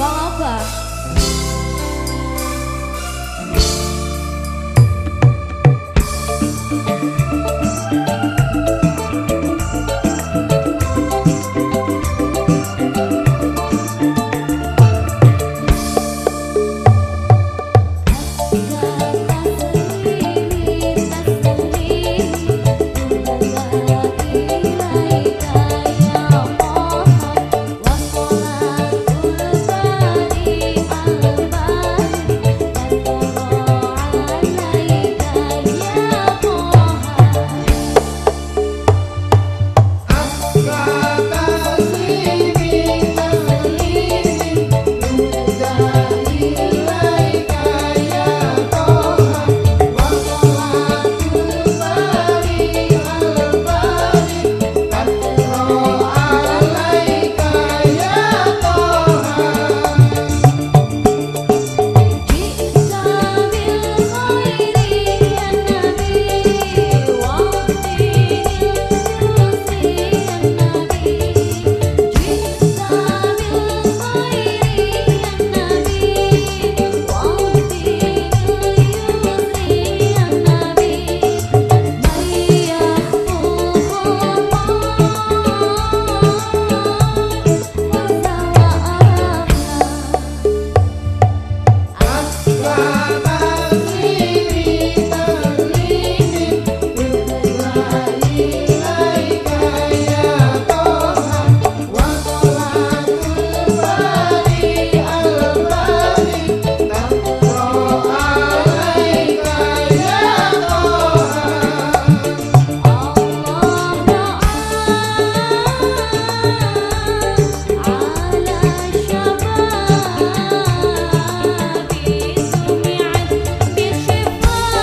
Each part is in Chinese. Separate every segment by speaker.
Speaker 1: 王老板。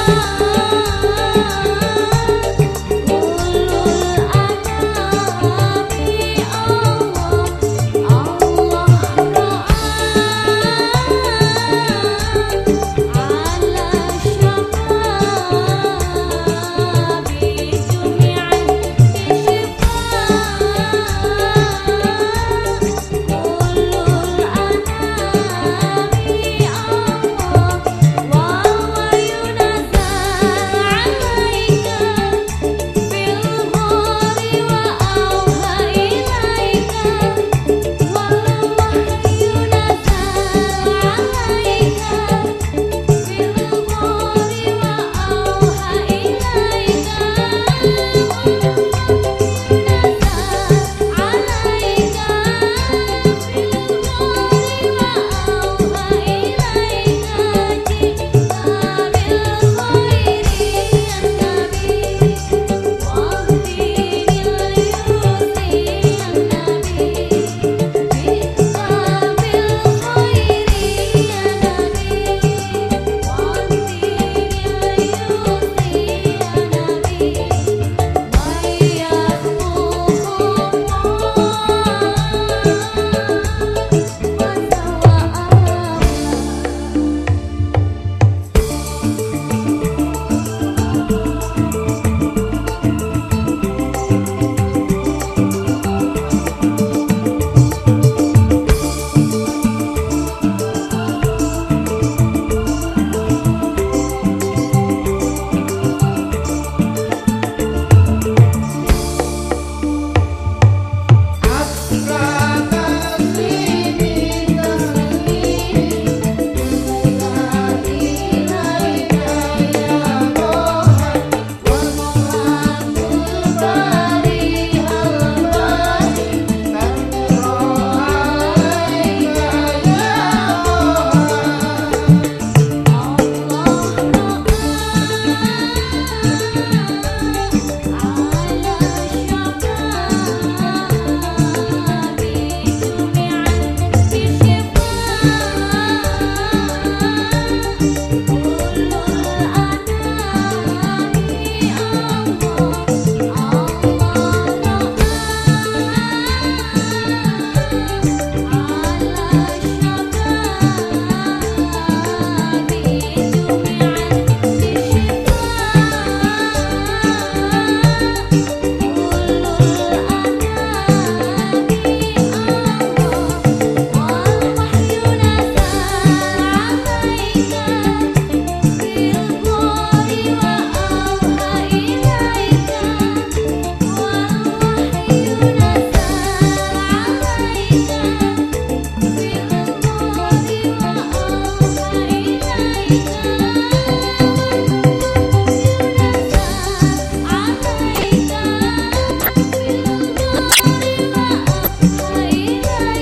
Speaker 1: Oh.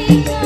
Speaker 1: Thank you.